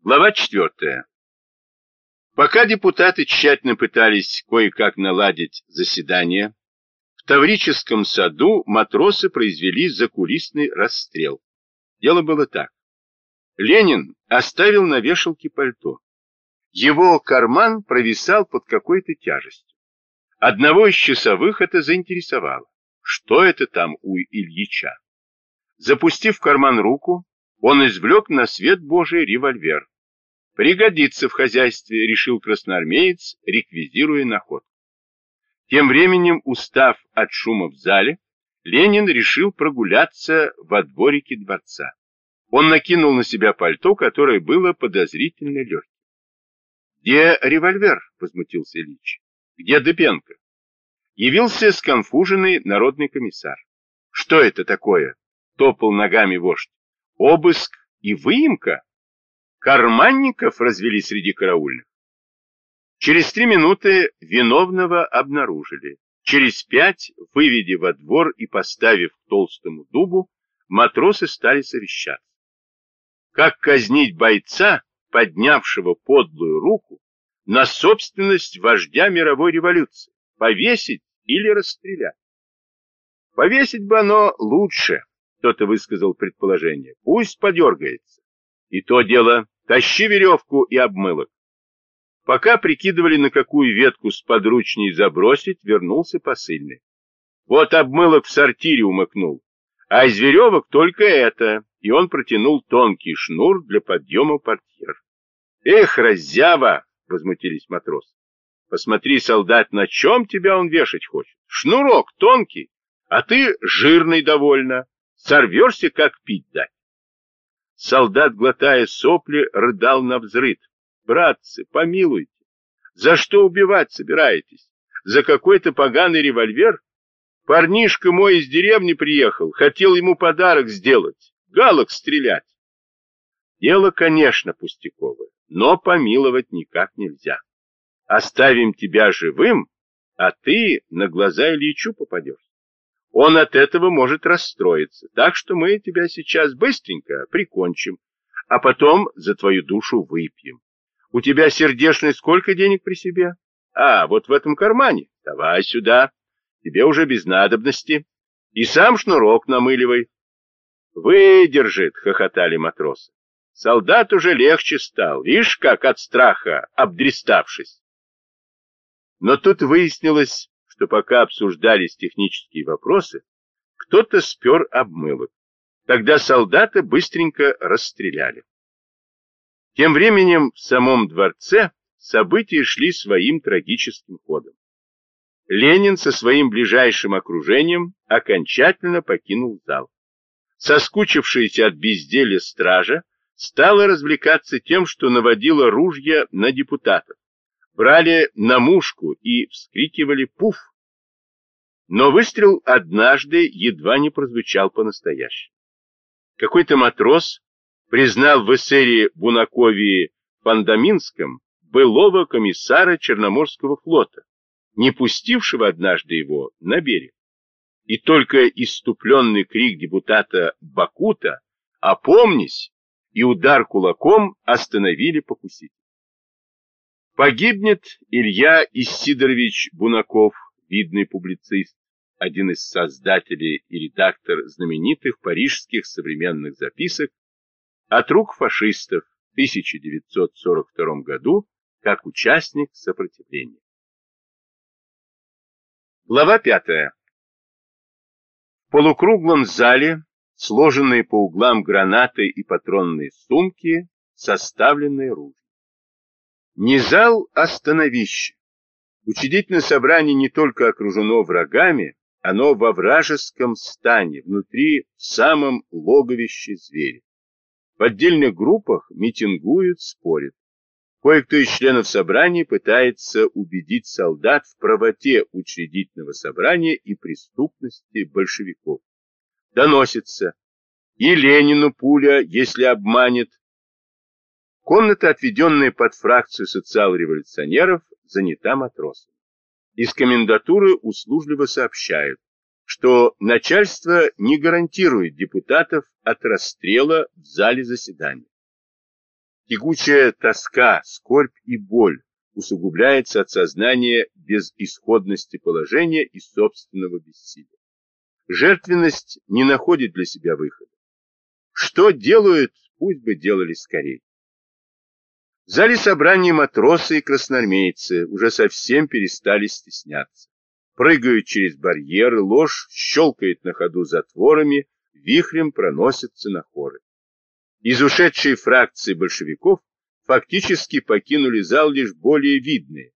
Глава четвертая. Пока депутаты тщательно пытались кое-как наладить заседание, в Таврическом саду матросы произвели закулисный расстрел. Дело было так. Ленин оставил на вешалке пальто. Его карман провисал под какой-то тяжестью. Одного из часовых это заинтересовало. Что это там у Ильича? Запустив в карман руку, он извлек на свет Божий револьвер. Пригодится в хозяйстве, решил красноармеец, реквизируя находку. Тем временем, устав от шума в зале, Ленин решил прогуляться во дворике дворца. Он накинул на себя пальто, которое было подозрительно легким. «Где револьвер?» — возмутился Ильич. «Где Дыбенко?» Явился сконфуженный народный комиссар. «Что это такое?» — топал ногами вождь. «Обыск и выемка?» Карманников развели среди караульных. Через три минуты виновного обнаружили. Через пять, выведя во двор и поставив к толстому дубу, матросы стали совещаться. Как казнить бойца, поднявшего подлую руку на собственность вождя мировой революции? Повесить или расстрелять? Повесить бы оно лучше, кто-то высказал предположение. Пусть подергается. И то дело, тащи веревку и обмылок. Пока прикидывали, на какую ветку с подручней забросить, вернулся посыльный. Вот обмылок в сортире умыкнул, а из веревок только это, и он протянул тонкий шнур для подъема портьер. Эх, раззява! — возмутились матросы. Посмотри, солдат, на чем тебя он вешать хочет. Шнурок тонкий, а ты жирный довольно. Сорвешься, как пить дать. Солдат, глотая сопли, рыдал на взрыд. Братцы, помилуйте. За что убивать собираетесь? За какой-то поганый револьвер? Парнишка мой из деревни приехал, хотел ему подарок сделать, галок стрелять. Дело, конечно, пустяковое, но помиловать никак нельзя. Оставим тебя живым, а ты на глаза Ильичу попадешь. Он от этого может расстроиться, так что мы тебя сейчас быстренько прикончим, а потом за твою душу выпьем. У тебя сердечный сколько денег при себе? А, вот в этом кармане. Давай сюда. Тебе уже без надобности. И сам шнурок намыливай. Выдержит, хохотали матросы. Солдат уже легче стал. Видишь, как от страха, обдреставшись. Но тут выяснилось, что пока обсуждались технические вопросы, кто-то спер обмылок. Тогда солдата быстренько расстреляли. Тем временем в самом дворце события шли своим трагическим ходом. Ленин со своим ближайшим окружением окончательно покинул зал. Соскучившаяся от безделия стража стала развлекаться тем, что наводила ружья на депутатов брали на мушку и вскрикивали «Пуф!». Но выстрел однажды едва не прозвучал по-настоящему. Какой-то матрос признал в эсере Бунакове Фандаминском былого комиссара Черноморского флота, не пустившего однажды его на берег. И только иступленный крик депутата Бакута «Опомнись!» и удар кулаком остановили покусителя. Погибнет Илья Исидорович Бунаков, видный публицист, один из создателей и редактор знаменитых парижских современных записок, от рук фашистов в 1942 году как участник сопротивления. Глава пятая. В полукруглом зале, сложенные по углам гранаты и патронные сумки, составленные ружья. Не зал, а становище. Учредительное собрание не только окружено врагами, оно во вражеском стане, внутри, в самом логовище зверя. В отдельных группах митингуют, спорят. Кое-кто из членов собрания пытается убедить солдат в правоте учредительного собрания и преступности большевиков. Доносится. И Ленину пуля, если обманет, Комната, отведенная под фракцию социал-революционеров, занята матросами. Из комендатуры услужливо сообщают, что начальство не гарантирует депутатов от расстрела в зале заседания. Тягучая тоска, скорбь и боль усугубляется от сознания безысходности положения и собственного бессилия. Жертвенность не находит для себя выхода. Что делают, пусть бы делали скорее. В зале собрания матросы и красноармейцы уже совсем перестали стесняться. Прыгают через барьеры, ложь щелкает на ходу затворами, вихрем проносятся на хоры. Из ушедшей фракции большевиков фактически покинули зал лишь более видные,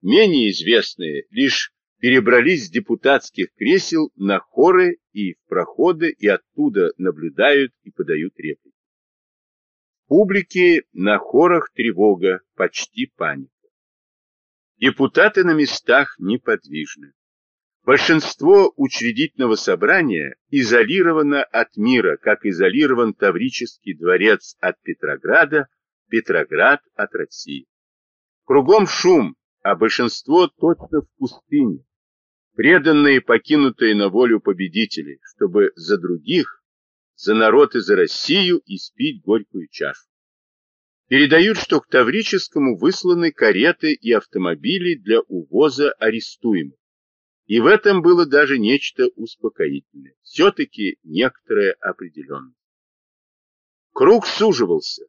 менее известные лишь перебрались с депутатских кресел на хоры и в проходы и оттуда наблюдают и подают реплики. Публике на хорах тревога, почти паника. Депутаты на местах неподвижны. Большинство учредительного собрания изолировано от мира, как изолирован Таврический дворец от Петрограда, Петроград от России. Кругом шум, а большинство точно в пустыне, преданные покинутые на волю победителей, чтобы за других, за народ и за Россию испить горькую чашу. Передают, что к Таврическому высланы кареты и автомобили для увоза арестуемых. И в этом было даже нечто успокоительное, все-таки некоторая определенность. Круг суживался.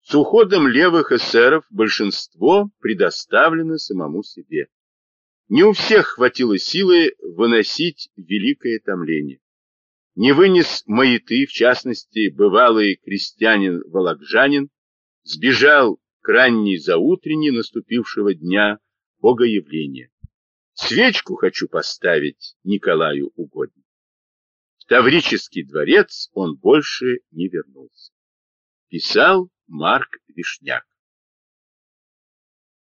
С уходом левых эсеров большинство предоставлено самому себе. Не у всех хватило силы выносить великое томление. Не вынес маяты, в частности, бывалый крестьянин-волокжанин, сбежал к ранней заутренней наступившего дня богоявления. Свечку хочу поставить Николаю угодно. В Таврический дворец он больше не вернулся. Писал Марк Вишняк.